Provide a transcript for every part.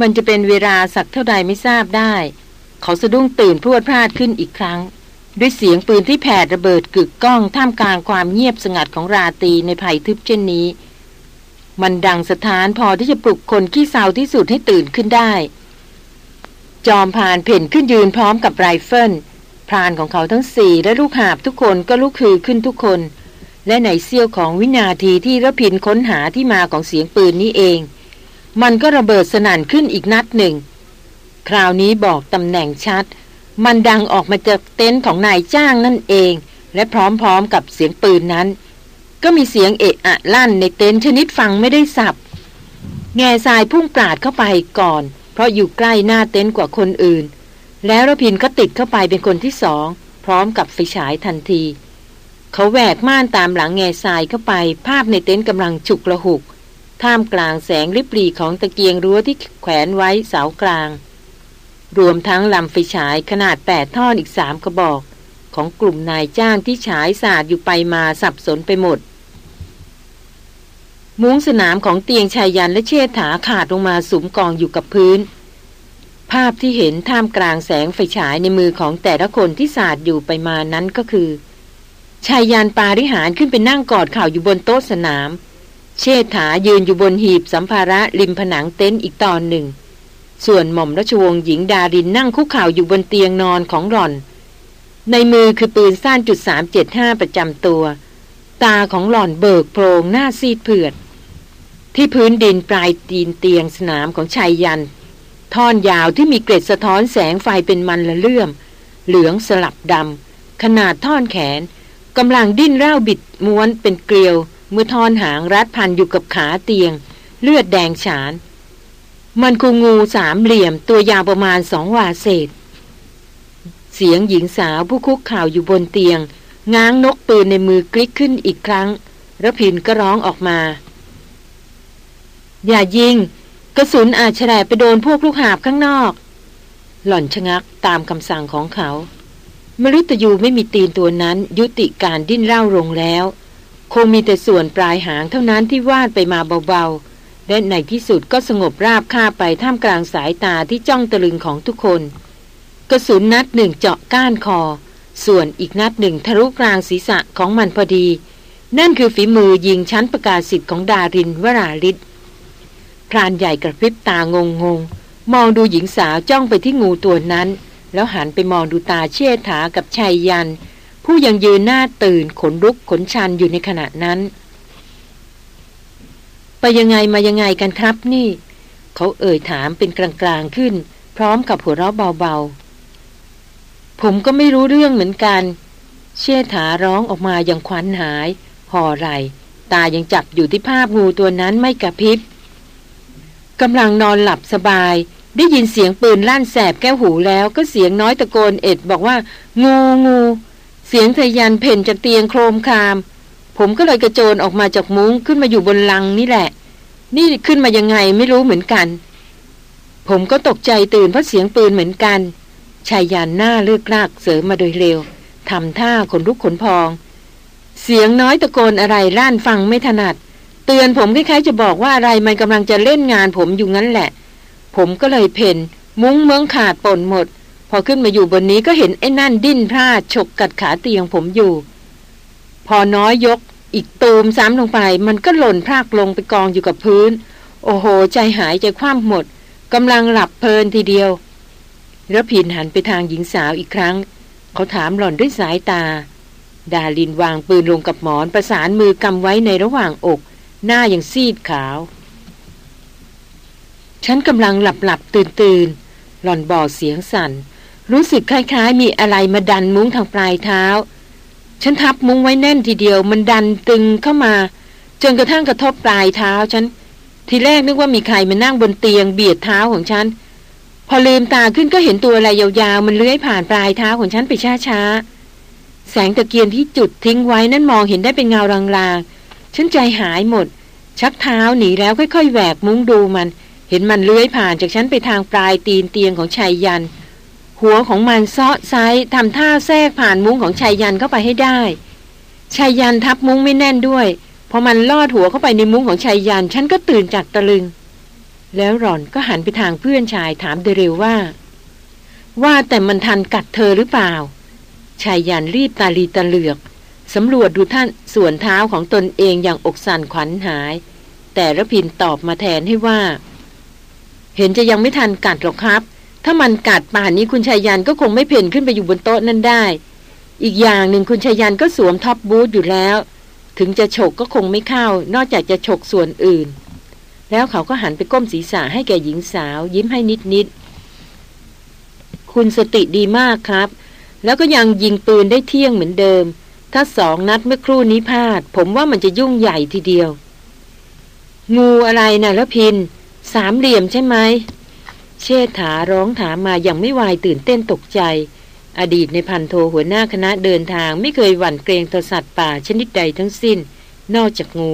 มันจะเป็นเวลาสักเท่าใดไม่ทราบได้ เขาสะดุ้งตื่นพรวดพลาดขึ้นอีกครั้ง ด้วยเสียงปืนที่แผดระเบิดกึกก้องท่ามกลางความเงียบสงัดของราตีในภัยทึบเช่นนี้ มันดังสถานพอที่จะปลุกคนขี้เศร้าที่สุดให้ตื่นขึ้นได้ จอมพานเพ่นขึ้นยืนพร้อมกับไรเฟิลพรานของเขาทั้งสี่และลูกหาบทุกคนก็ลุกคือขึ้นทุกคน และในเสี้ยวของวินาทีที่ระพินค้นหาที่มาของเสียงปืนนี้เอง มันก็ระเบิดสนั่นขึ้นอีกนัดหนึ่ง คราวนี้บอกตำแหน่งชัด มันดังออกมาจากเต็นท์ของนายจ้างนั่นเอง และพร้อมๆกับเสียงปืนนั้น ก็มีเสียงเอะอะลั่นในเต็นท์ชนิดฟังไม่ได้สับ แง่ทรายพุ่งปราดเข้าไปก่อน เพราะอยู่ใกล้หน้าเต็นท์กว่าคนอื่น แล้วรพินก็ติดเข้าไปเป็นคนที่สอง พร้อมกับไฟฉายทันที เขาแหวกม่านตามหลังแง่ทรายเข้าไป ภาพในเต็นท์กำลังฉุกระหุก ท่ามกลางแสงริบหรี่ของตะเกียงรั้วที่แขวนไว้เสากลาง รวมทั้งลำไฟฉายขนาดแปดท่อนอีกสามกระบอก ของกลุ่มนายจ้างที่ฉายสาดอยู่ไปมาสับสนไปหมด มุ้งสนามของเตียงชายยันและเชษฐาขาดลงมาสุมกองอยู่กับพื้น ภาพที่เห็นท่ามกลางแสงไฟฉายในมือของแต่ละคนที่สาดอยู่ไปมานั้นก็คือชายยันปาริหารขึ้นไปนั่งกอดเข่าอยู่บนโต๊ะสนาม เชษฐายืนอยู่บนหีบสัมภาระริมผนังเต็นท์อีกตอนหนึ่ง ส่วนหม่อมราชวงศ์หญิงดารินนั่งคุกเข่าอยู่บนเตียงนอนของหล่อน ในมือคือปืนสั้นจุดสามเจ็ดห้าประจำตัว ตาของหล่อนเบิกโพรงหน้าซีดเผือด ที่พื้นดินปลายตีนเตียงสนามของชายยัน ท่อนยาวที่มีเกล็ดสะท้อนแสงไฟเป็นมันละเลื่อม เหลืองสลับดำขนาดท่อนแขนกำลังดิ้นเร่าบิดม้วนเป็นเกลียว เมื่อทอนหางรัดพันอยู่กับขาเตียง เลือดแดงฉาน มันคูงูสามเหลี่ยมตัวยาวประมาณสองวาเศษ เสียงหญิงสาวผู้คุกข่าวอยู่บนเตียง ง้างนกปืนในมือกลิกขึ้นอีกครั้งระพินก็ร้องออกมา อย่ายิง กระสุนอาจแฉลไปโดนพวกลูกหาบข้างนอก หล่อนชะงักตามคำสั่งของเขามฤตยูไม่มีตีนตัวนั้นยุติการดิ้นเล่าลงแล้ว คงมีแต่ส่วนปลายหางเท่านั้นที่วาดไปมาเบาๆ และในที่สุดก็สงบราบคาไปท่ามกลางสายตาที่จ้องตะลึงของทุกคน กระสุนนัดหนึ่งเจาะก้านคอ ส่วนอีกนัดหนึ่งทะลุกลางศีรษะของมันพอดี นั่นคือฝีมือยิงชั้นประกาศสิทธิ์ของดารินวราลิศพรานใหญ่กระพริบตางงงมองดูหญิงสาวจ้องไปที่งูตัวนั้น แล้วหันไปมองดูตาเชี่ยถากับชายยัน ผู้ยังยืนหน้าตื่นขนลุกขนชันอยู่ในขณะนั้น ไปยังไงมายังไงกันครับนี่ เขาเอ่ยถามเป็นกลางๆขึ้น พร้อมกับหัวเราะเบาๆ ผมก็ไม่รู้เรื่องเหมือนกัน เชี่ยถาร้องออกมาอย่างควันหาย ห่อไรตายังจับอยู่ที่ภาพงูตัวนั้นไม่กระพริบกำลังนอนหลับสบาย ได้ยินเสียงปืนลั่นแสบแก้วหูแล้วก็เสียงน้อยตะโกนเอ็ดบอกว่า งูงู สียงทยันเพ่นจากเตียงโครมคาม ผมก็เลยกระโจนออกมาจากมุ้งขึ้นมาอยู่บนลังนี่แหละ นี่ขึ้นมายังไงไม่รู้เหมือนกัน ผมก็ตกใจตื่นเพราะเสียงปืนเหมือนกันชายยันหน้าเลือกลากเสริมมาโดยเร็วทำท่าขนลุกขนพอง เสียงน้อยตะโกนอะไรล่านฟังไม่ถนัด เตือนผมคล้ายๆจะบอกว่าอะไรมันกำลังจะเล่นงานผมอยู่งั้นแหละ ผมก็เลยเพ่นมุ้งเมืองขาดป่นหมด พอขึ้นมาอยู่บนนี้ก็เห็นไอ้นั่นดิ้นพลาดฉกกัดขาเตียงผมอยู่ พอน้อยยก อีกตูมซ้ำลงไป มันก็หล่นพลากลงไปกองอยู่กับพื้น โอ้โห ใจหายใจคว่ำหมดกำลังหลับเพลินทีเดียวแล้วผินหันไปทางหญิงสาวอีกครั้ง เขาถามหล่อนด้วยสายตา ดาลินวางปืนลงกับหมอนประสานมือกำไว้ในระหว่างอก หน้าอย่างซีดขาว ฉันกำลังหลับหลับตื่นตื่นหล่อนบอกเสียงสั่น รู้สึกคล้ายๆ มีอะไรมาดันมุ้งทางปลายเท้า ฉันทับมุ้งไว้แน่นทีเดียว มันดันตึงเข้ามา จนกระทั่งกระทบปลายเท้าฉัน ทีแรกนึกว่ามีใครมานั่งบนเตียงเบียดเท้าของฉัน พอลืมตาขึ้นก็เห็นตัวอะไรยาวๆ มันเลื้อยผ่านปลายเท้าของฉันไปช้าๆ แสงตะเกียงที่จุดทิ้งไว้นั่นมองเห็นได้เป็นเงารางๆ ฉันใจหายหมด ชักเท้าหนีแล้วค่อยๆแหวกมุ้งดูมัน เห็นมันเลื้อยผ่านจากฉันไปทางปลายตีนเตียงของชายยัน หัวของมันซาะไซทำท่าแทรกผ่านมุ้งของชายยันเข้าไปให้ได้ชายยันทับมุ้งไม่แน่นด้วยพอมันลอดหัวเข้าไปในมุ้งของชายยันฉันก็ตื่นจากตะลึง แล้วหล่อนก็หันไปทางเพื่อนชายถามโดยเร็วว่า ว่าแต่มันทันกัดเธอหรือเปล่าชายยันรีบตาลีตาเหลือกสำรวจดูท่านส่วนเท้าของตนเองอย่างอกสั่นขวัญหาย แต่ระพินตอบมาแทนให้ว่า เห็นจะยังไม่ทันกัดหรอกครับ ถ้ามันกัดป่านนี้คุณชายยันก็คงไม่เพ่นขึ้นไปอยู่บนโต๊ะนั่นได้ อีกอย่างหนึ่งคุณไชยยันต์ก็สวมท็อปบูทอยู่แล้ว ถึงจะฉกก็คงไม่เข้า นอกจากจะฉกส่วนอื่น แล้วเขาก็หันไปก้มศีรษะให้แก่หญิงสาว ยิ้มให้นิดนิดคุณสติดีมากครับ แล้วก็ยังยิงปืนได้เที่ยงเหมือนเดิม ถ้าสองนัดเมื่อครู่นี้พลาด ผมว่ามันจะยุ่งใหญ่ทีเดียว งูอะไรนะรพินทร์ สามเหลี่ยมใช่ไหม เชษฐาร้องถามมาอย่างไม่วายตื่นเต้นตกใจ อดีตในพันโทหัวหน้าคณะเดินทางไม่เคยหวั่นเกรงต่อสัตว์ป่าชนิดใดทั้งสิ้น นอกจากงู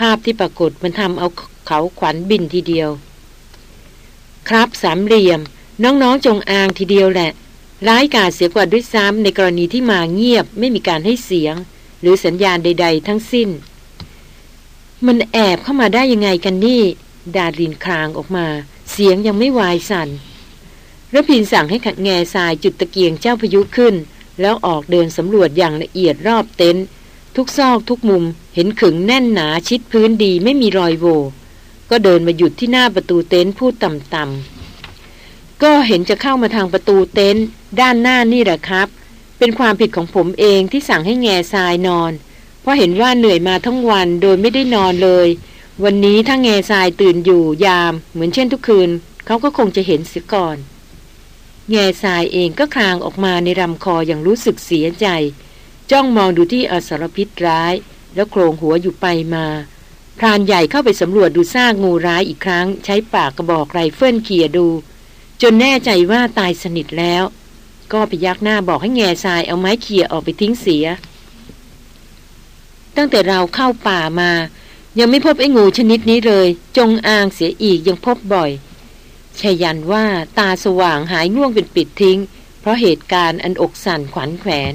ภาพที่ปรากฏมันทำเอาเขาขวัญบินทีเดียว ครับสามเหลี่ยม น้องๆจงอางทีเดียวแหละ ร้ายกาเสียกว่าด้วยซ้ำในกรณีที่มาเงียบไม่มีการให้เสียง หรือสัญญาณใด ๆ ทั้งสิ้น มันแอบเข้ามาได้ยังไงกันนี่ ดารินคลางออกมา เสียงยังไม่วายสัน่นระพินสั่งให้ขัดแง่ทรายจุดตะเกียงเจ้าพายุขึ้น แล้วออกเดินสำรวจอย่างละเอียดรอบเต็นท์ทุกซอกทุกมุมเห็นขึงแน่นหนาชิดพื้นดีไม่มีรอยโว ก็เดินมาหยุดที่หน้าประตูเต็นท์พูดต่ำๆก็เห็นจะเข้ามาทางประตูเต็นท์ด้านหน้านี่แหละครับ เป็นความผิดของผมเองที่สั่งให้แง่ทรายนอน เพราะเห็นว่าเหนื่อยมาทั้งวันโดยไม่ได้นอนเลย วันนี้ถ้าแง่ทรายตื่นอยู่ยามเหมือนเช่นทุกคืน เขาก็คงจะเห็นเสียก่อนแง่ทรายเองก็ครางออกมาในลำคออย่างรู้สึกเสียใจ จ้องมองดูที่อสรพิษร้าย แล้วโคลงหัวอยู่ไปมาพรานใหญ่เข้าไปสำรวจดูซากงูร้ายอีกครั้ง ใช้ปากกระบอกไรเฟิลเขี่ยดู จนแน่ใจว่าตายสนิทแล้ว ก็พยักหน้าบอกให้แง่ทรายเอาไม้เขี่ยออกไปทิ้งเสีย ตั้งแต่เราเข้าป่ามา ยังไม่พบไอ้งูชนิดนี้เลย จงอางเสียอีกยังพบบ่อยชยันว่าตาสว่างหายง่วงเป็นปิดทิ้ง เพราะเหตุการณ์อันอกสั่นขวัญแขวน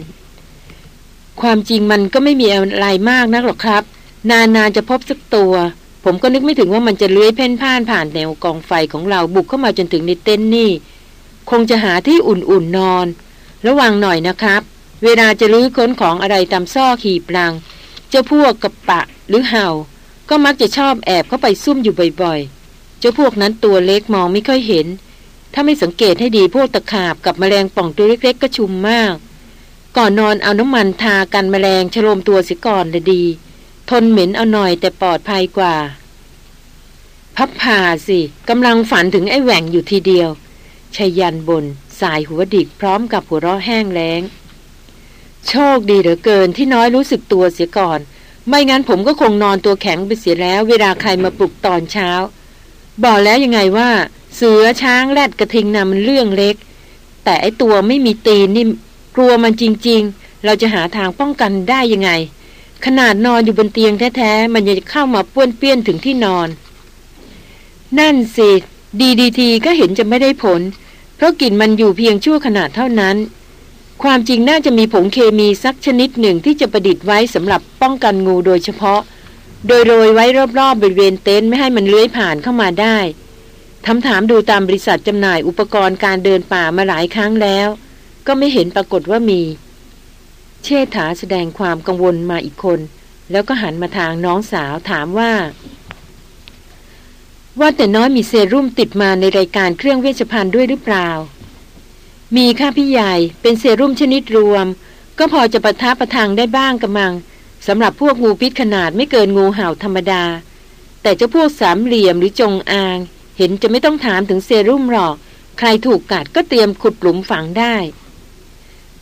ความจริงมันก็ไม่มีอะไรมากนักหรอกครับ นานๆจะพบสักตัว ผมก็นึกไม่ถึงว่ามันจะเลื้อยเพ่นพ่านผ่านแนวกองไฟของเราบุกเข้ามาจนถึงในเต็นท์นี่ คงจะหาที่อุ่นๆนอน ระวังหน่อยนะครับ เวลาจะลื้อค้นของอะไรตามซอกขีบลัง เจ้าพวกกระปะหรือเห่า ก็มักจะชอบแอบเข้าไปซุ่มอยู่บ่อยๆ เจ้าพวกนั้นตัวเล็กมองไม่ค่อยเห็น ถ้าไม่สังเกตให้ดีพวกตะขาบกับแมลงป่องตัวเล็กๆ ก็ชุมมาก ก่อนนอนเอาน้ำมันทากันแมลงชโลมตัวเสียก่อนเลยดี ทนเหม็นเอาหน่อยแต่ปลอดภัยกว่า พับผ่าสิกำลังฝันถึงไอ้แหว่งอยู่ทีเดียวชยันบน สายหัวดิกพร้อมกับหัวเราะแห้งแล้ง โชคดีเหลือเกินที่น้อยรู้สึกตัวเสียก่อน ไม่งั้นผมก็คงนอนตัวแข็งไปเสียแล้ว เวลาใครมาปลุกตอนเช้า บอกแล้วยังไงว่า เสือช้างแรดกระทิงนามันเรื่องเล็ก แต่ไอตัวไม่มีตีนนี่กลัวมันจริง ๆ เราจะหาทางป้องกันได้ยังไง ขนาดนอนอยู่บนเตียงแท้ๆมันยังจะเข้ามาป้วนเปี้ยนถึงที่นอน นั่นสิดีดีทีก็เห็นจะไม่ได้ผล เพราะกลิ่นมันอยู่เพียงชั่วขนาดเท่านั้น ความจริงน่าจะมีผงเคมีสักชนิดหนึ่งที่จะประดิษฐ์ไว้สำหรับป้องกันงูโดยเฉพาะ โดยโรยไว้รอบๆบริเวณเต็นท์ไม่ให้มันเลื้อยผ่านเข้ามาได้ทำถามดูตามบริษัทจำหน่ายอุปกรณ์การเดินป่ามาหลายครั้งแล้ว ก็ไม่เห็นปรากฏว่ามี เชษฐาแสดงความกังวลมาอีกคน แล้วก็หันมาทางน้องสาวถามว่า ว่าแต่น้อยมีเซรุ่มติดมาในรายการเครื่องเวชภัณฑ์ด้วยหรือเปล่า มีค่ะพี่ใหญ่เป็นเซรุ่มชนิดรวม ก็พอจะประทับประทังได้บ้างกระมังสำหรับพวกงูพิษขนาดไม่เกินงูเห่าธรรมดา แต่เจ้าพวกสามเหลี่ยมหรือจงอาง เห็นจะไม่ต้องถามถึงเซรุ่มหรอก ใครถูกกัดก็เตรียมขุดหลุมฝังได้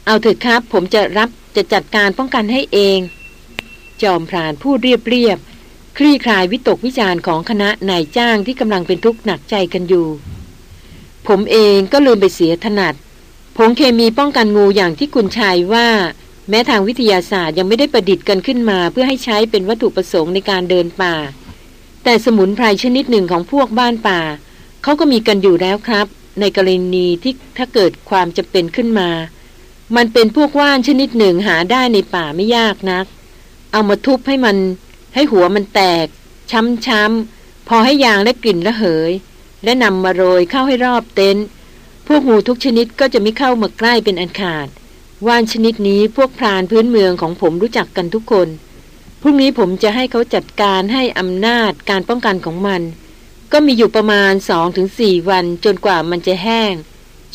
เอาเถิดครับ ผมจะรับจะจัดการป้องกันให้เอง จอมพรานพูดเรียบเรียบคลี่คลายวิตกวิจารณ์ของคณะนายจ้างที่กำลังเป็นทุกข์หนักใจกันอยู่ ผมเองก็ลืมไปเสียถนัด ผงเคมีป้องกันงูอย่างที่คุณชายว่า แม้ทางวิทยาศาสตร์ยังไม่ได้ประดิษฐ์กันขึ้นมา เพื่อให้ใช้เป็นวัตถุประสงค์ในการเดินป่า แต่สมุนไพรชนิดหนึ่งของพวกบ้านป่าเขาก็มีกันอยู่แล้วครับ ในกรณีที่ถ้าเกิดความจะเป็นขึ้นมา มันเป็นพวกว่านชนิดหนึ่งหาได้ในป่าไม่ยากนัก เอามาทุบให้มัน ให้หัวมันแตก ช้ำช้ำพอให้ยางและกลิ่นระเหย และนำมาโรยเข้าให้รอบเต็นท์ พวกงูทุกชนิดก็จะไม่เข้ามาใกล้เป็นอันขาด ว่านชนิดนี้พวกพรานพื้นเมืองของผมรู้จักกันทุกคน พรุ่งนี้ผมจะให้เขาจัดการให้อำนาจการป้องกันของมัน ก็มีอยู่ประมาณสองถึงสี่วันจนกว่ามันจะแห้ง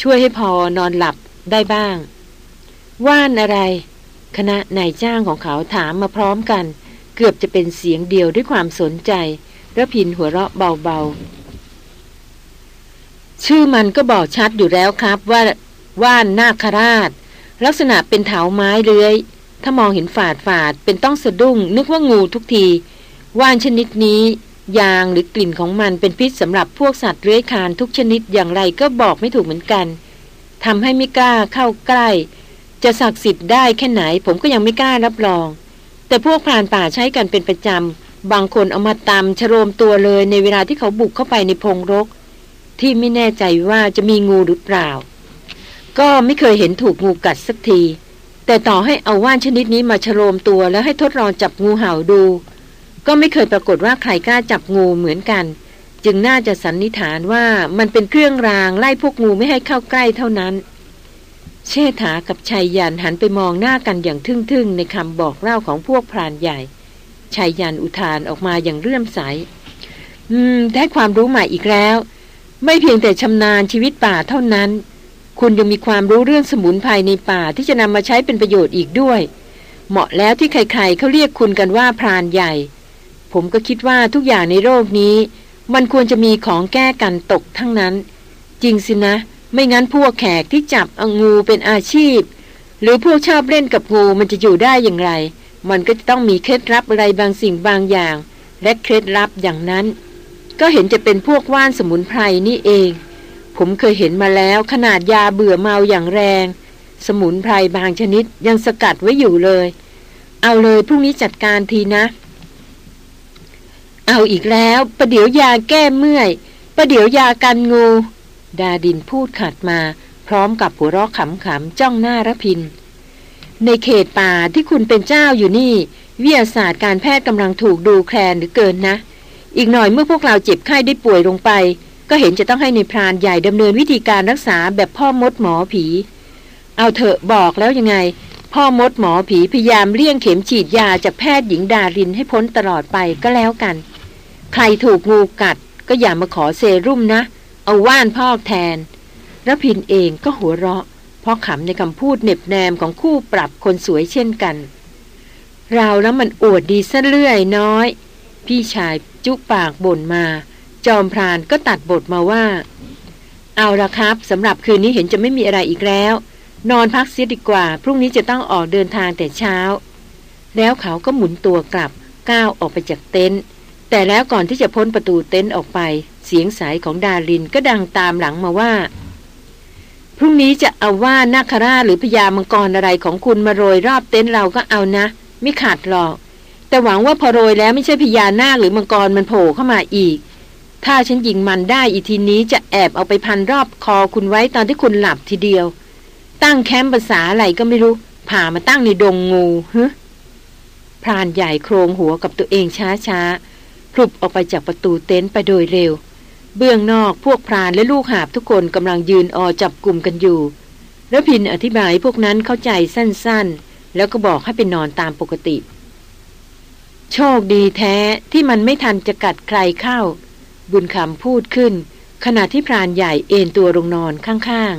ช่วยให้พอนอนหลับได้บ้าง ว่านอะไร คณะนายจ้างของเขาถามมาพร้อมกัน เกือบจะเป็นเสียงเดียวด้วยความสนใจระพินหัวเราะเบาๆ ชื่อมันก็บอกชัดอยู่แล้วครับว่าว่านนาคราช ลักษณะเป็นเถาไม้เลื้อย ถ้ามองเห็นฝาดฝาดเป็นต้องสะดุ้ง นึกว่างูทุกที ว่านชนิดนี้ ยางหรือกลิ่นของมันเป็นพิษสำหรับพวกสัตว์เลื้อยคานทุกชนิดอย่างไรก็บอกไม่ถูกเหมือนกันทำให้ไม่กล้าเข้าใกล้ จะศักดิ์สิทธิ์ได้แค่ไหน ผมก็ยังไม่กล้ารับรอง แต่พวกพรานป่าใช้กันเป็นประจำบางคนเอามาตำชโรมตัวเลยในเวลาที่เขาบุกเข้าไปในพงรก ที่ไม่แน่ใจว่าจะมีงูหรือเปล่า ก็ไม่เคยเห็นถูกงูกัดสักที แต่ต่อให้เอาว่านชนิดนี้มาชโรมตัวแล้วให้ทดลองจับงูเห่าดู ก็ไม่เคยปรากฏว่าใครกล้าจับงูเหมือนกัน จึงน่าจะสันนิษฐานว่ามันเป็นเครื่องรางไล่พวกงูไม่ให้เข้าใกล้เท่านั้น เชษฐากับชายยันหันไปมองหน้ากันอย่างทึ่งๆ ในคำบอกเล่าของพวกพรานใหญ่ชายยันอุทานออกมาอย่างเรื่อมใส อืม ได้ความรู้ใหม่อีกแล้ว ไม่เพียงแต่ชำนาญชีวิตป่าเท่านั้น คุณยังมีความรู้เรื่องสมุนไพรในป่าที่จะนำมาใช้เป็นประโยชน์อีกด้วย เหมาะแล้วที่ใครๆเขาเรียกคุณกันว่าพรานใหญ่ ผมก็คิดว่าทุกอย่างในโลกนี้ มันควรจะมีของแก้กันตกทั้งนั้น จริงสินะ ไม่งั้นพวกแขกที่จับองูเป็นอาชีพ หรือพวกชอบเล่นกับงูมันจะอยู่ได้อย่างไร มันก็จะต้องมีเคล็ดลับอะไรบางสิ่งบางอย่าง และเคล็ดลับอย่างนั้น ก็เห็นจะเป็นพวกว่านสมุนไพรนี่เอง ผมเคยเห็นมาแล้วขนาดยาเบื่อเมาอย่างแรง สมุนไพรบางชนิดยังสกัดไว้อยู่เลย เอาเลยพรุ่งนี้จัดการทีนะ เอาอีกแล้วประเดี๋ยวยาแก้เมื่อยประเดี๋ยวยากันงู ดาดินพูดขัดมา พร้อมกับหัวเราะขำๆจ้องหน้าระพิน ในเขตป่าที่คุณเป็นเจ้าอยู่นี่ วิทยาศาสตร์การแพทย์กำลังถูกดูแคลนหรือเกินนะ อีกหน่อยเมื่อพวกเราเจ็บไข้ได้ป่วยลงไป ก็เห็นจะต้องให้ในพรานใหญ่ดำเนินวิธีการรักษาแบบพ่อมดหมอผี เอาเถอะบอกแล้วยังไง พ่อมดหมอผีพยายามเลี่ยงเข็มฉีดยาจากแพทย์หญิงดารินให้พ้นตลอดไปก็แล้วกัน ใครถูกงูกัด ก็อย่ามาขอเซรุ่มนะ เอาว่านพอกแทนรพินเองก็หัวเราะ เพราะขำในคำพูดเน็บแนมของคู่ปรับคนสวยเช่นกัน เราแล้วมันอวดดีซะเลื่อยน้อย พี่ชายจุปากบ่นมา จอมพรานก็ตัดบทมาว่า เอาละครับสำหรับคืนนี้เห็นจะไม่มีอะไรอีกแล้ว นอนพักเสียดีกว่า พรุ่งนี้จะต้องออกเดินทางแต่เช้า แล้วเขาก็หมุนตัวกลับก้าวออกไปจากเต็นท์แต่แล้วก่อนที่จะพ้นประตูเต็นท์ออกไป เสียงสายของดารินก็ดังตามหลังมาว่า พรุ่งนี้จะเอาว่านาคราหรือพญามังกรอะไรของคุณมาโรยรอบเต็นท์เราก็เอานะ ไม่ขาดหรอก แต่หวังว่าพอโรยแล้วไม่ใช่พญานาคหรือมังกรมันโผล่เข้ามาอีก ถ้าฉันยิงมันได้อีทีนี้จะแอบเอาไปพันรอบคอคุณไว้ตอนที่คุณหลับทีเดียว ตั้งแคมป์ภาษาอะไรก็ไม่รู้ ผ่ามาตั้งในดงงูฮึพรานใหญ่โครงหัวกับตัวเองช้าช้าพลุบออกไปจากประตูเต็นท์ไปโดยเร็ว เบื้องนอกพวกพรานและลูกหาบทุกคนกำลังยืนออจับกลุ่มกันอยู่แล้วพินอธิบายพวกนั้นเข้าใจสั้นๆ แล้วก็บอกให้ไปนอนตามปกติ โชคดีแท้ที่มันไม่ทันจะกัดใครเข้า บุญคำพูดขึ้น ขณะที่พรานใหญ่เอนตัวลงนอนข้าง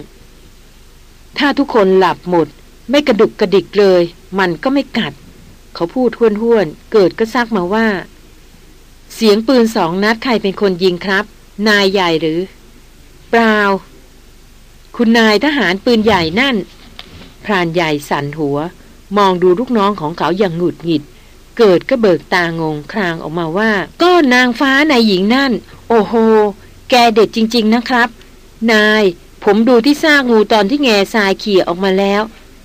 ๆ ถ้าทุกคนหลับหมด ไม่กระดุกกระดิกเลย มันก็ไม่กัด เขาพูดห้วนๆ เกิดก็ซักมาว่า เสียงปืนสองนัดใครเป็นคนยิงครับ นายใหญ่หรือ เปล่า คุณนายทหารปืนใหญ่นั่น พรานใหญ่สั่นหัว มองดูลูกน้องของเขาอย่างหงุดหงิด เกิดก็เบิกตางงครางออกมาว่า ก็นางฟ้านายหญิงนั่น โอ้โห แกเด็ดจริง ๆนะครับ นาย ผมดูที่ซากงูตอนที่แง่ทรายเขี่ยออกมาแล้ว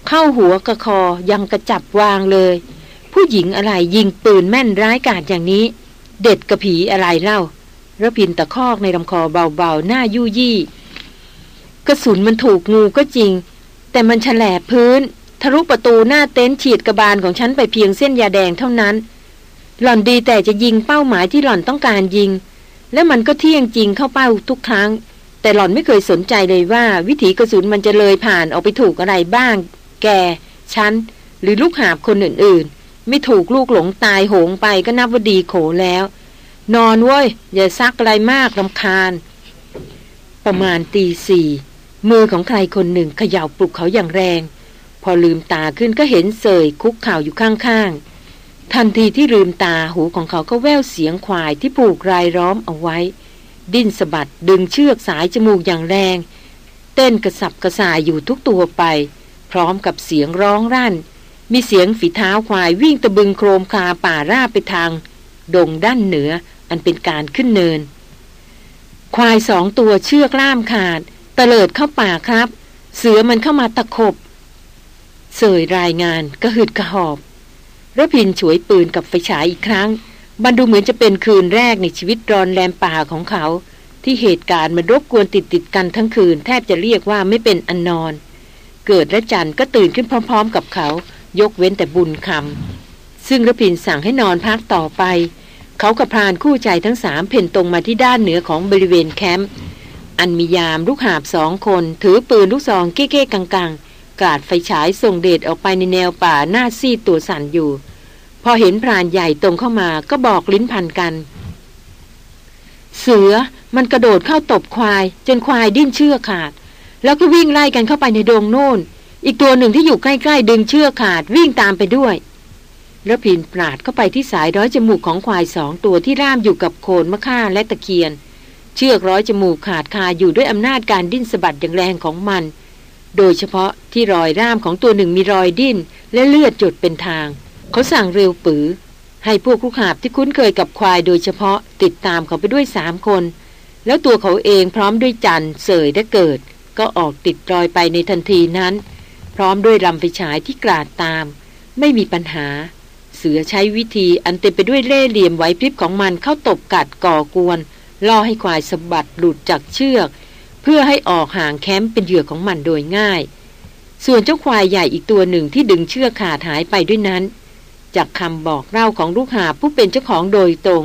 เข้าหัวกระคอยังกระจับวางเลย ผู้หญิงอะไรยิงปืนแม่นร้ายกาจอย่างนี้ เด็ดกระผีอะไรเล่าระพินตะคอกในลำคอเบาๆ หน้ายุยี่ กระสุนมันถูกงูก็จริง แต่มันฉลบพื้น ทะลุประตูหน้าเต็นท์ฉีดกระบาลของฉันไปเพียงเส้นยาแดงเท่านั้น หล่อนดีแต่จะยิงเป้าหมายที่หล่อนต้องการยิง และมันก็เที่ยงจริงเข้าเป้าทุกครั้ง แต่หล่อนไม่เคยสนใจเลยว่า วิถีกระสุนมันจะเลยผ่านออกไปถูกอะไรบ้าง แกฉันหรือลูกหาบคนอื่นๆ ไม่ถูกลูกหลงตายโหงไปก็นับว่าดีโขแล้ว นอนเว้ยอย่าซักอะไรมากลำคาญ ประมาณตีสี่มือของใครคนหนึ่งเขย่าปลุกเขาอย่างแรง อลืมตาขึ้นก็เห็นเสยคุกข่าวอยู่ข้างๆ ทันทีที่ลืมตาหูของเขาก็แววเสียงควายที่ผูกรายล้อมเอาไว้ ดิ้นสะบัดดึงเชือกสายจมูกอย่างแรง เต้นกระสับกระส่ายอยู่ทุกตัวไป พร้อมกับเสียงร้องรั่น มีเสียงฝีเท้าควายวิ่งตะบึงโครมคาป่าราบไปทาง ดงด้านเหนืออันเป็นการขึ้นเนิน ควายสองตัวเชือกล่ามขาดตะเลิดเข้าป่าครับ เสือมันเข้ามาตะขบ เสยรายงานกระหืดกระหอบระพินฉวยปืนกับไฟฉายอีกครั้ง มันดูเหมือนจะเป็นคืนแรกในชีวิตรอนแรมป่าของเขา ที่เหตุการณ์มันรบกวนติดติดกันทั้งคืน แทบจะเรียกว่าไม่เป็นอันนอน เกิดและจันก็ตื่นขึ้นพร้อม ๆ กับเขา ยกเว้นแต่บุญคำซึ่งระพินสั่งให้นอนพักต่อไป เขากับพรานคู่ใจทั้งสามเพ่นตรงมาที่ด้านเหนือของบริเวณแคมป์อันมียามลูกหาบสองคน ถือปืนลูกซองเก้ๆกังๆ กาดไฟฉายส่งเดชออกไปในแนวป่าหน้าซีดตัวสั่นอยู่ พอเห็นพรานใหญ่ตรงเข้ามาก็บอกลิ้นพันกัน เสือมันกระโดดเข้าตบควาย จนควายดิ้นเชือกขาด แล้วก็วิ่งไล่กันเข้าไปในดงโน่น อีกตัวหนึ่งที่อยู่ใกล้ๆ ดึงเชือกขาดวิ่งตามไปด้วยแล้วพินปราดเข้าไปที่สายร้อยจมูกของควายสองตัวที่ร่ามอยู่กับโคนมะข่าและตะเคียน เชือกร้อยจมูกขาดคาอยู่ด้วยอำนาจการดิ้นสะบัดอย่างแรงของมัน โดยเฉพาะที่รอยร่ามของตัวหนึ่งมีรอยดิ้น และเลือดจดเป็นทาง เขาสั่งเร็วปือ ให้พวกลูกหาบที่คุ้นเคยกับควายโดยเฉพาะติดตามเขาไปด้วยสามคน แล้วตัวเขาเองพร้อมด้วยจันเสยและเกิด ก็ออกติดรอยไปในทันทีนั้น พร้อมด้วยลำไฟฉายที่กราดตาม ไม่มีปัญหา เสือใช้วิธีอันเต็มไปด้วยเล่ห์เหลี่ยมไหวพริบของมันเข้าตบกัดก่อกวนล่อให้ควายสะบัดหลุดจากเชือก พื่อให้ออกห่างแคมป์เป็นเหยื่อของมันโดยง่าย ส่วนเจ้าควายใหญ่อีกตัวหนึ่งที่ดึงเชือกขาดหายไปด้วยนั้น จากคำบอกเล่าของลูกหาผู้เป็นเจ้าของโดยตรง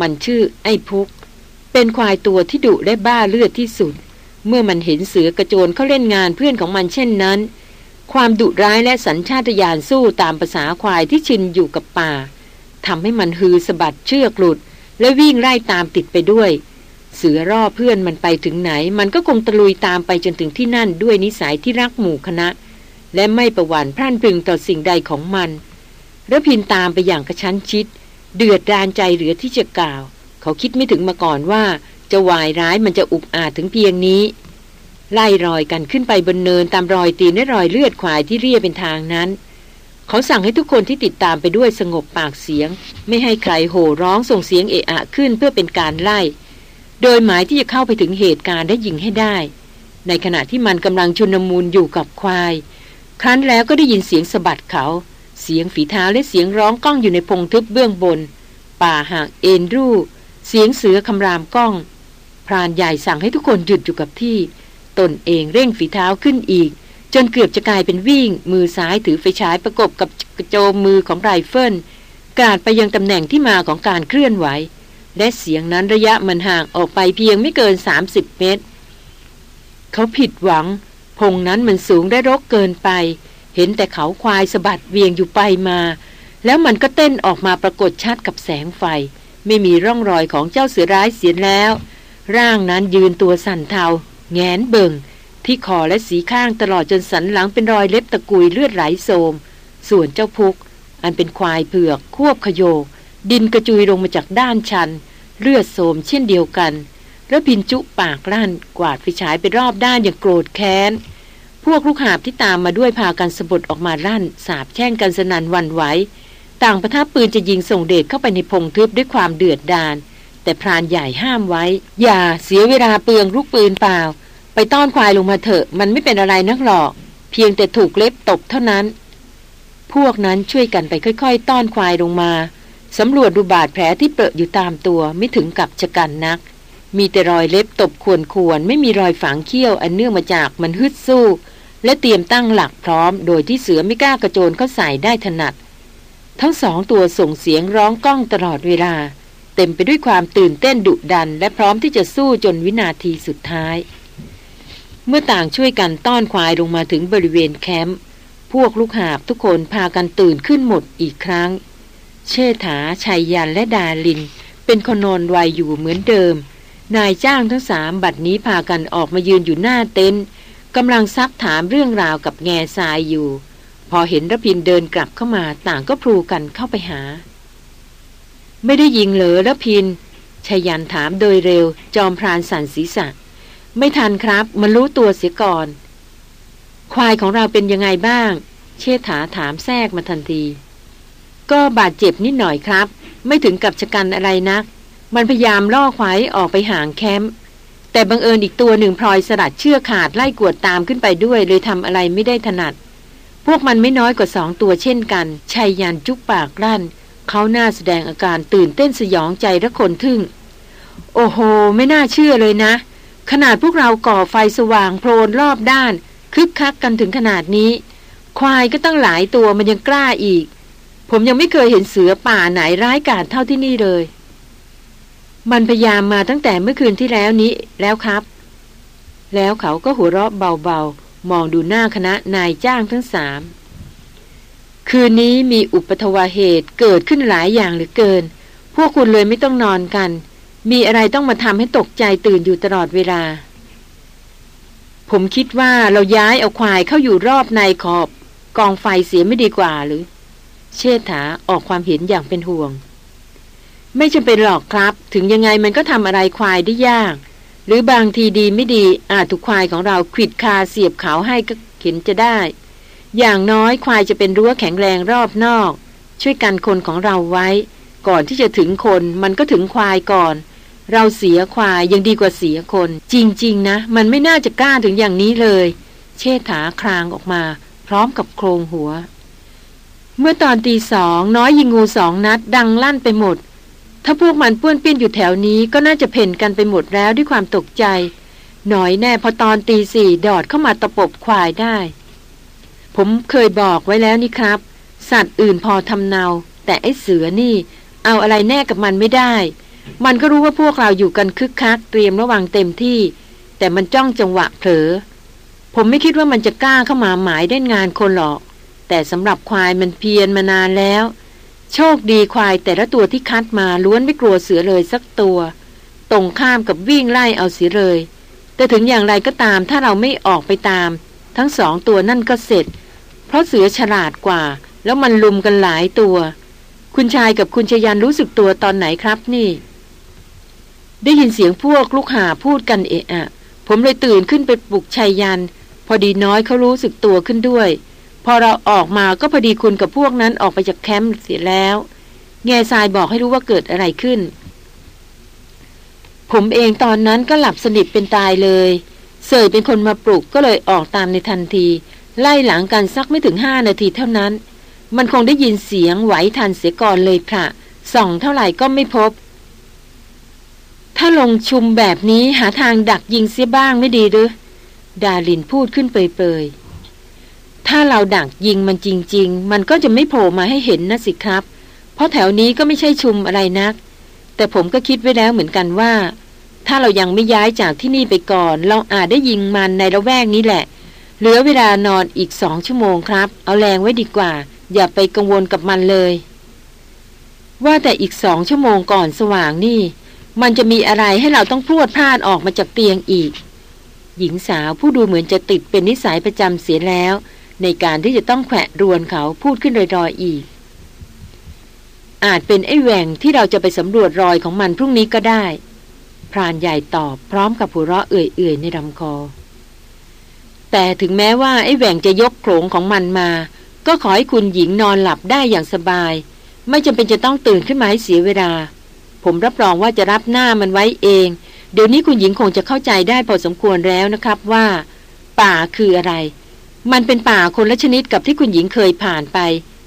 มันชื่อไอ้พุก เป็นควายตัวที่ดุและบ้าเลือดที่สุด เมื่อมันเห็นเสือกระโจนเข้าเล่นงานเพื่อนของมันเช่นนั้น ความดุร้ายและสัญชาตญาณสู้ตามภาษาควายที่ชินอยู่กับป่าทำให้มันฮือสะบัดเชือกหลุด และวิ่งไล่ตามติดไปด้วย เสือรอเพื่อนมันไปถึงไหน มันก็คงตะลุยตามไปจนถึงที่นั่นด้วยนิสัยที่รักหมู่คณะ และไม่ประวันพร่านพึงต่อสิ่งใดของมันระพินตามไปอย่างกระชั้นชิด เดือดดานใจเหลือที่จะกล่าว เขาคิดไม่ถึงมาก่อนว่า จะวายร้ายมันจะอุกอาจถึงเพียงนี้ ไล่รอยกันขึ้นไปบนเนินตามรอยตีนและรอยเลือดควายที่เรียเป็นทางนั้น เขาสั่งให้ทุกคนที่ติดตามไปด้วยสงบปากเสียง ไม่ให้ใครโห่ร้องส่งเสียงเอะอะขึ้นเพื่อเป็นการไล่ โดยหมายที่จะเข้าไปถึงเหตุการณ์และยิงให้ได้ ในขณะที่มันกำลังชุลมุนอยู่กับควาย ครั้นแล้วก็ได้ยินเสียงสะบัดเขา เสียงฝีเท้าและเสียงร้องก้องอยู่ในพงทึบเบื้องบน ป่าห่างเอ็นรูเสียงเสือคำรามก้อง พรานใหญ่สั่งให้ทุกคนหยุดอยู่กับที่ ตนเองเร่งฝีเท้าขึ้นอีก จนเกือบจะกลายเป็นวิ่ง มือซ้ายถือไฟฉายประกบกับกระโจมมือของไรเฟิลกราดไปยังตำแหน่งที่มาของการเคลื่อนไหว และเสียงนั้นระยะมันห่างออกไปเพียงไม่เกิน 30 เมตร เขาผิดหวัง พงนั้นมันสูงได้รกเกินไป เห็นแต่เขาควายสะบัดเวียงอยู่ไปมา แล้วมันก็เต้นออกมาปรากฏชัดกับแสงไฟ ไม่มีร่องรอยของเจ้าเสือร้ายเสียแล้ว ร่างนั้นยืนตัวสั่นเทา แงนเบิงที่คอและสีข้างตลอดจนสันหลังเป็นรอยเล็บตะกุยเลือดไหลโสม ส่วนเจ้าพุก อันเป็นควายเผือก ควบขโยก ดินกระจุยลงมาจากด้านชัน เลือดโสมเช่นเดียวกัน แล้วพินจุปากลั่นกวาดไฟฉายไปรอบด้านอย่างโกรธแค้น พวกลูกหาบที่ตามมาด้วยพากันสะบดออกมาลั่น สาบแช่งกันสนันวันไหวต่างประทับปืนจะยิงส่งเดชเข้าไปในพงทึบด้วยความเดือดดาลแต่พรานใหญ่ห้ามไว้ อย่าเสียเวลาเปลืองลูกปืนเปล่า ไปต้อนควายลงมาเถอะ มันไม่เป็นอะไรนักหรอก เพียงแต่ถูกเล็บตบเท่านั้น พวกนั้นช่วยกันไปค่อย ๆ ต้อนควายลงมา สำรวจดูบาดแผลที่เปรอะอยู่ตามตัวไม่ถึงกับชะกันนัก มีแต่รอยเล็บตบควรควรไม่มีรอยฝังเขี้ยวอันเนื่องมาจากมันฮึดสู้ และเตรียมตั้งหลักพร้อม โดยที่เสือไม่กล้ากระโจนเข้าใส่ได้ถนัด ทั้งสองตัวส่งเสียงร้องก้องตลอดเวลา เต็มไปด้วยความตื่นเต้นดุดัน และพร้อมที่จะสู้จนวินาทีสุดท้าย เมื่อต่างช่วยกันต้อนควายลงมาถึงบริเวณแคมป์พวกลูกหาบทุกคนพากันตื่นขึ้นหมดอีกครั้ง เชษฐาชัยยันและดาลิน เป็นคนนอนวัยอยู่เหมือนเดิม นายจ้างทั้งสามบัดนี้พากันออกมายืนอยู่หน้าเต็นท์กำลังซักถามเรื่องราวกับแง่ทรายอยู่ พอเห็นระพินเดินกลับเข้ามาต่างก็พลูกันเข้าไปหา ไม่ได้ยิงเหรอระพินชายันถามโดยเร็ว จอมพรานสันศีษะ ไม่ทันครับ มันรู้ตัวเสียก่อน ควายของเราเป็นยังไงบ้าง เชษฐาถามแทรกมาทันที ก็บาดเจ็บนิดหน่อยครับ ไม่ถึงกับชะกันอะไรนัก มันพยายามล่อควายออกไปห่างแคมป์แต่บังเอิญอีกตัวหนึ่งพลอยสลัดเชือกขาดไล่กวดตามขึ้นไปด้วยเลยทำอะไรไม่ได้ถนัด พวกมันไม่น้อยกว่าสองตัวเช่นกันชัยยันจุกปากลั่นเขาหน้าแสดงอาการตื่นเต้นสยองใจระคนทึ่ง โอ้โห ไม่น่าเชื่อเลยนะ ขนาดพวกเราก่อไฟสว่างโพลนรอบด้าน คึกคักกันถึงขนาดนี้ ควายก็ตั้งหลายตัวมันยังกล้าอีก ผมยังไม่เคยเห็นเสือป่าไหนร้ายกาจเท่าที่นี่เลย มันพยายามมาตั้งแต่เมื่อคืนที่แล้วนี้แล้วครับ แล้วเขาก็หัวเราะเบาๆ มองดูหน้าคณะนายจ้างทั้งสาม คืนนี้มีอุปทวาเหตุเกิดขึ้นหลายอย่างเหลือเกิน พวกคุณเลยไม่ต้องนอนกัน มีอะไรต้องมาทำให้ตกใจตื่นอยู่ตลอดเวลา ผมคิดว่าเราย้ายเอาควายเข้าอยู่รอบในขอบ กองไฟเสียไม่ดีกว่าหรือ เชษฐาออกความเห็นอย่างเป็นห่วง ไม่จำเป็นหรอกครับ ถึงยังไงมันก็ทำอะไรควายได้ยาก หรือบางทีดีไม่ดีอาจถูกควายของเราขิดคาเสียบเขาให้ก็เข็นจะได้ อย่างน้อยควายจะเป็นรั้วแข็งแรงรอบนอก ช่วยกันคนของเราไว้ ก่อนที่จะถึงคนมันก็ถึงควายก่อน เราเสียควายยังดีกว่าเสียคน จริง ๆ นะ มันไม่น่าจะกล้าถึงอย่างนี้เลย เชษฐาคลางออกมา พร้อมกับโครงหัว เมื่อตอนตีสองน้อยยิงงูสองนัดดังลั่นไปหมด ถ้าพวกมันป้วนเปี้ยนอยู่แถวนี้ก็น่าจะเพ่นกันไปหมดแล้วด้วยความตกใจ หน่อยแน่พอตอนตีสี่ดอดเข้ามาตะปบควายได้ ผมเคยบอกไว้แล้วนี่ครับ สัตว์อื่นพอทำเนา แต่ไอ้เสือนี่ เอาอะไรแน่กับมันไม่ได้ มันก็รู้ว่าพวกเราอยู่กันคึกคักเตรียมระวังเต็มที่ แต่มันจ้องจังหวะเผลอผมไม่คิดว่ามันจะกล้าเข้ามาหมายได้งานคนหรอก แต่สำหรับควายมันเพียรมานานแล้ว โชคดีควายแต่ละตัวที่คัดมาล้วนไม่กลัวเสือเลยสักตัว ตรงข้ามกับวิ่งไล่เอาเสียเลย แต่ถึงอย่างไรก็ตามถ้าเราไม่ออกไปตาม ทั้งสองตัวนั่นก็เสร็จ เพราะเสือฉลาดกว่า แล้วมันลุมกันหลายตัว คุณชายกับคุณชยันรู้สึกตัวตอนไหนครับนี่ ได้ยินเสียงพวกลูกหาพูดกันเอะอะ ผมเลยตื่นขึ้นไปปลุกชายยัน พอดีน้อยเขารู้สึกตัวขึ้นด้วย พอเราออกมาก็พอดีคุณกับพวกนั้นออกไปจากแคมป์เสียแล้วแง่ทรายบอกให้รู้ว่าเกิดอะไรขึ้น ผมเองตอนนั้นก็หลับสนิทเป็นตายเลย เสยเป็นคนมาปลุกก็เลยออกตามในทันที ไล่หลังกันสักไม่ถึงห้านาทีเท่านั้น มันคงได้ยินเสียงไหวทันเสียก่อนเลยพระส่องเท่าไหร่ก็ไม่พบ ถ้าลงชุมแบบนี้หาทางดักยิงเสียบ้างไม่ดีหรือดาลินพูดขึ้นเปยๆ ถ้าเราดักยิงมันจริง ๆ มันก็จะไม่โผล่มาให้เห็นนะสิครับ เพราะแถวนี้ก็ไม่ใช่ชุมอะไรนัก แต่ผมก็คิดไว้แล้วเหมือนกันว่า ถ้าเรายังไม่ย้ายจากที่นี่ไปก่อน เราอาจได้ยิงมันในละแวกนี้แหละ เหลือเวลานอนอีกสองชั่วโมงครับ เอาแรงไว้ดีกว่า อย่าไปกังวลกับมันเลย ว่าแต่อีกสองชั่วโมงก่อนสว่างนี่ มันจะมีอะไรให้เราต้องพรวดพลาดออกมาจากเตียงอีก หญิงสาวผู้ดูเหมือนจะติดเป็นนิสัยประจำเสียแล้ว ในการที่จะต้องแขวะรวนเขาพูดขึ้นรอยๆอีก อาจเป็นไอ้แหวงที่เราจะไปสำรวจรอยของมันพรุ่งนี้ก็ได้ พรานใหญ่ตอบพร้อมกับหัวเราะเอื่อยๆในลำคอ แต่ถึงแม้ว่าไอ้แหวงจะยกโขงของมันมา ก็ขอให้คุณหญิงนอนหลับได้อย่างสบาย ไม่จำเป็นจะต้องตื่นขึ้นมาให้เสียเวลา ผมรับรองว่าจะรับหน้ามันไว้เอง เดี๋ยวนี้คุณหญิงคงจะเข้าใจได้พอสมควรแล้วนะครับว่า ป่าคืออะไร มันเป็นป่าคนละชนิดกับที่คุณหญิงเคยผ่านไป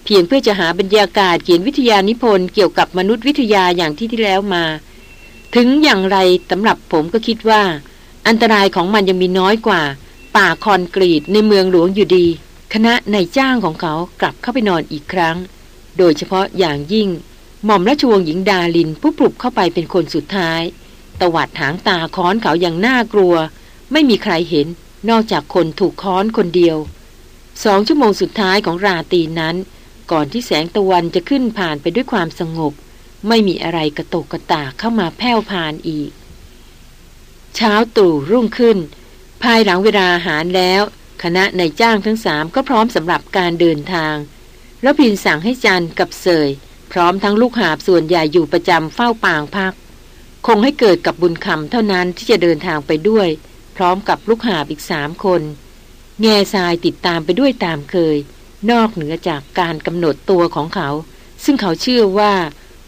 เพียงเพื่อจะหาบรรยากาศเขียนวิทยานิพนธ์เกี่ยวกับมนุษยวิทยาอย่างที่ที่แล้วมา ถึงอย่างไรสำหรับผมก็คิดว่า อันตรายของมันยังมีน้อยกว่า ป่าคอนกรีตในเมืองหลวงอยู่ดี คณะนายจ้างของเขากลับเข้าไปนอนอีกครั้ง โดยเฉพาะอย่างยิ่ง หม่อมราชวงศ์หญิงดาลินผู้ปลุกเข้าไปเป็นคนสุดท้ายตวัดหางตาค้อนเขาอย่างน่ากลัว ไม่มีใครเห็น นอกจากคนถูกค้อนคนเดียว สองชั่วโมงสุดท้ายของราตรีนั้น ก่อนที่แสงตะวันจะขึ้นผ่านไปด้วยความสงบ ไม่มีอะไรกระตกกระตากเข้ามาแผ่วพานอีก เช้าตรู่รุ่งขึ้น ภายหลังเวลาอาหารแล้ว คณะนายจ้างทั้งสามก็พร้อมสำหรับการเดินทาง แล้วพินสั่งให้จันกับเสยพร้อมทั้งลูกหาบส่วนใหญ่อยู่ประจำเฝ้าปางพัก คงให้เกิดกับบุญคำเท่านั้นที่จะเดินทางไปด้วย พร้อมกับลูกหาบอีกสามคน แง่ทรายติดตามไปด้วยตามเคย นอกเหนือจากการกำหนดตัวของเขา ซึ่งเขาเชื่อว่า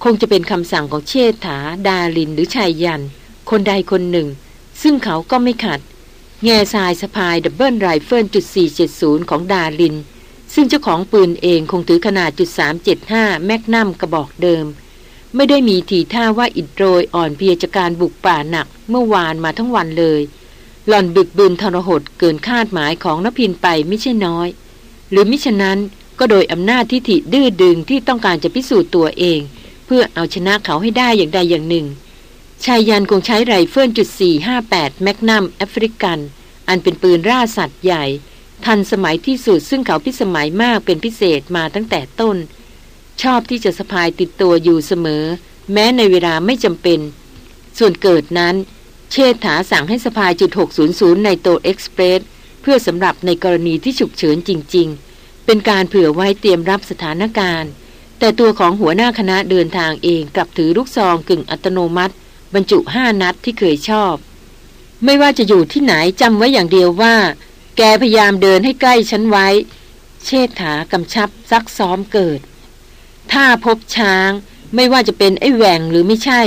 คงจะเป็นคำสั่งของเชษฐา ดารินหรือไชยยันต์ คนใดคนหนึ่ง ซึ่งเขาก็ไม่ขัด แง่ทรายสะพาย double rifle จุด470 ของดาริน ซึ่งเจ้าของปืนเองคงถือขนาดจุด375 magnum กระบอกเดิม ไม่ได้มีทีท่าว่าอิดโรยอ่อนเพลียจากการบุกป่าหนักเมื่อวานมาทั้งวันเลย หล่อนบึกบืนทรหดเกินคาดหมายของรพินทร์ไปไม่ใช่น้อย หรือมิฉะนั้นก็โดยอำนาจทิฐิดื้อดึงที่ต้องการจะพิสูจน์ตัวเอง เพื่อเอาชนะเขาให้ได้อย่างใดอย่างหนึ่งไชยยันต์คงใช้ไรเฟิลจุด458 magnum African อันเป็นปืนล่าสัตว์ใหญ่ ทันสมัยที่สุดซึ่งเขาพิสมัยมากเป็นพิเศษมาตั้งแต่ต้น ชอบที่จะสะพายติดตัวอยู่เสมอ แม้ในเวลาไม่จำเป็น ส่วนเกิดนั้น เชษฐาสั่งให้สะพายจุด600 Nitro Express เพื่อสำหรับในกรณีที่ฉุกเฉินจริง ๆ เป็นการเผื่อไว้เตรียมรับสถานการณ์ แต่ตัวของหัวหน้าคณะเดินทางเองกลับถือลูกซองกึ่งอัตโนมัติ บรรจุห้านัดที่เคยชอบ ไม่ว่าจะอยู่ที่ไหนจำไว้อย่างเดียวว่า แกพยายามเดินให้ใกล้ฉันไว้ เชษฐากำชับซักซ้อมเกิด ถ้าพบช้าง ไม่ว่าจะเป็นไอ้แหว่งหรือไม่ใช่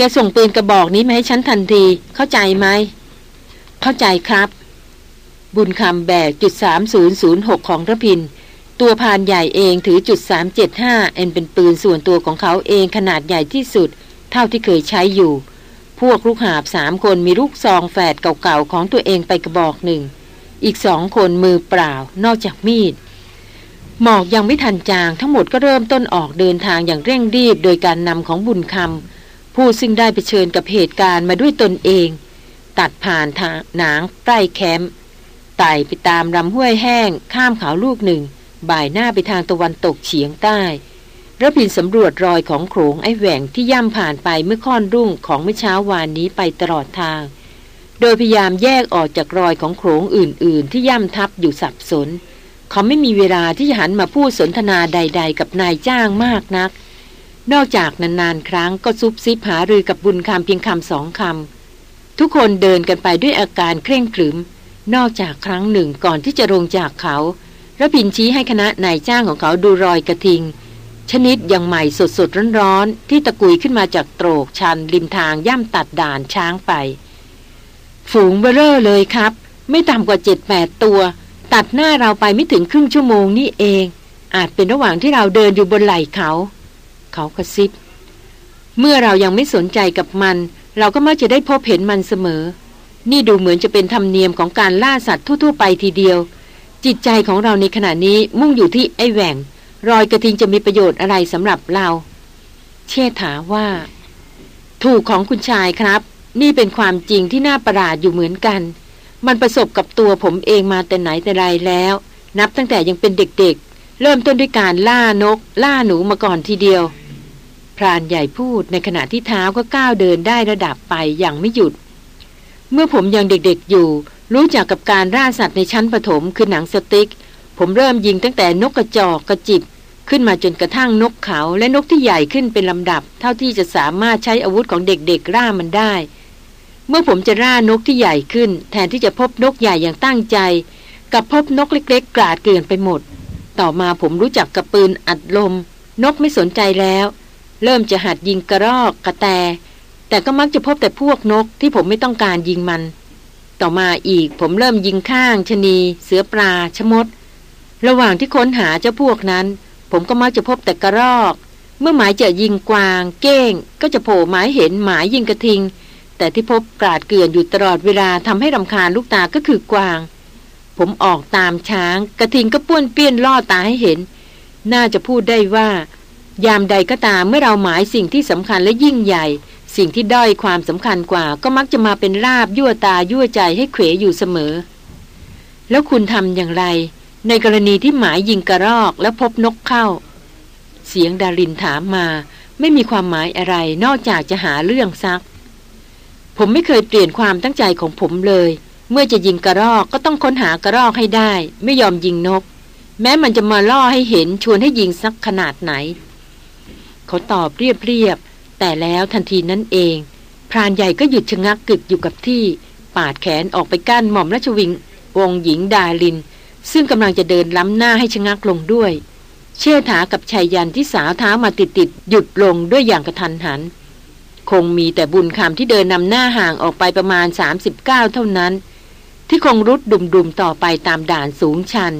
กส่งปืนกระบอกนี้มาให้ฉันทันที เข้าใจไหม เข้าใจครับ บุญคำแบกจุด3006 ของระพิน ตัวพานใหญ่เองถือจุด375เอ็นเป็นปืนส่วนตัวของเขาเองขนาดใหญ่ที่สุด เท่าที่เคยใช้อยู่ พวกลูกหาบสามคนมีลูกซองแฝดเก่าๆของตัวเองไปกระบอกหนึ่ง อีกสองคนมือเปล่า นอกจากมีดหมอกยังไม่ทันจางทั้งหมดก็เริ่มต้นออกเดินทางอย่างเร่งรีบ โดยการนำของบุญคำ ผู้ซึ่งได้ไปเชิญกับเหตุการณ์มาด้วยตนเอง ตัดผ่านทางหนางใกล้แคมป์ไต่ไปตามลำห้วยแห้ง ข้ามเขาลูกหนึ่ง บ่ายหน้าไปทางตะวันตกเฉียงใต้ระพินสำรวจรอยของโขงไอ้แหว่งที่ย่ำผ่านไปเมื่อค่อนรุ่งของเมื่อเช้าวานนี้ไปตลอดทาง โดยพยายามแยกออกจากรอยของโขงอื่น ๆ ที่ย่ำทับอยู่สับสน เขาไม่มีเวลาที่จะหันมาพูดสนทนาใด ๆ กับนายจ้างมากนัก นอกจากนานๆครั้งก็ซุบซิบหารือกับบุญคำเพียงคำสองคำทุกคนเดินกันไปด้วยอาการเคร่งขรึม นอกจากครั้งหนึ่งก่อนที่จะลงจากเขาระพินชี้ให้คณะนายจ้างของเขาดูรอยกระทิง ชนิดยังใหม่สดสดร้อนๆ ที่ตะกุยขึ้นมาจากโตรกชันริมทางย่ำตัดด่านช้างไป ฝูงเบลอเลยครับ ไม่ต่ำกว่าเจ็ดแปดตัว ตัดหน้าเราไปไม่ถึงครึ่งชั่วโมงนี่เอง อาจเป็นระหว่างที่เราเดินอยู่บนไหล่เขา เขากระซิบ เมื่อเรายังไม่สนใจกับมัน เราก็มักจะได้พบเห็นมันเสมอ นี่ดูเหมือนจะเป็นธรรมเนียมของการล่าสัตว์ทั่ว ๆ ไปทีเดียว จิตใจของเราในขณะนี้มุ่งอยู่ที่ไอ้แหว่ง รอยกระทิงจะมีประโยชน์อะไรสำหรับเรา เชษฐาว่า ถูกของคุณชายครับ นี่เป็นความจริงที่น่าประหลาดอยู่เหมือนกัน มันประสบกับตัวผมเองมาแต่ไหนแต่ไรแล้ว นับตั้งแต่ยังเป็นเด็กๆเริ่มต้นด้วยการล่านก ล่าหนูมาก่อนทีเดียว พรานใหญ่พูดในขณะที่เท้าก็ก้าวเดินได้ระดับไปอย่างไม่หยุด เมื่อผมยังเด็กๆอยู่ รู้จักกับการล่าสัตว์ในชั้นปฐมคือหนังสติ๊ก ผมเริ่มยิงตั้งแต่นกกระจอกกระจิบ ขึ้นมาจนกระทั่งนกเขาและนกที่ใหญ่ขึ้นเป็นลำดับ เท่าที่จะสามารถใช้อาวุธของเด็กๆล่ามันได้ เมื่อผมจะล่านกที่ใหญ่ขึ้น แทนที่จะพบนกใหญ่อย่างตั้งใจ กับพบนกเล็กๆ กราดเกลื่อนไปหมด ต่อมาผมรู้จักกับปืนอัดลม นกไม่สนใจแล้ว เริ่มจะหัดยิงกระรอกกระแต แต่ก็มักจะพบแต่พวกนกที่ผมไม่ต้องการยิงมัน ต่อมาอีกผมเริ่มยิงข้างชนี เสือปลาชมด ระหว่างที่ค้นหาเจ้าพวกนั้น ผมก็มักจะพบแต่กระรอก เมื่อหมายจะยิงกวาง เก้ง ก็จะโผล่หมายเห็นหมายยิงกระทิง แต่ที่พบกราดเกลื่อนอยู่ตลอดเวลาทำให้รำคาญลูกตาก็คือกวาง ผมออกตามช้าง กระทิงก็ป้วนเปี้ยนล่อตาให้เห็น น่าจะพูดได้ว่า ยามใดก็ตามเมื่อเราหมายสิ่งที่สำคัญและยิ่งใหญ่ สิ่งที่ด้อยความสำคัญกว่า ก็มักจะมาเป็นราบยั่วตายั่วใจให้เขวอยู่เสมอ แล้วคุณทำอย่างไร ในกรณีที่หมายยิงกระรอกแล้วพบนกเข้า เสียงดารินถามมาไม่มีความหมายอะไรนอกจากจะหาเรื่องซัก ผมไม่เคยเปลี่ยนความตั้งใจของผมเลย เมื่อจะยิงกระรอกก็ต้องค้นหากระรอกให้ได้ ไม่ยอมยิงนก แม้มันจะมาล่อให้เห็นชวนให้ยิงสักขนาดไหน เขาตอบเรียบๆแต่แล้วทันทีนั้นเอง พรานใหญ่ก็หยุดชะงักกึกอยู่กับที่ ปาดแขนออกไปกั้นหม่อมราชวิงวงหญิงดาลิน ซึ่งกำลังจะเดินล้ำหน้าให้ชะงักลงด้วย เชื่อถากับชายยันที่สาวเท้ามาติดๆหยุดลงด้วยอย่างกระทันหัน คงมีแต่บุญคำที่เดินนำหน้าห่างออกไปประมาณ 39 เท่านั้น ที่คงรุดดุมๆต่อไปตามด่านสูงชัน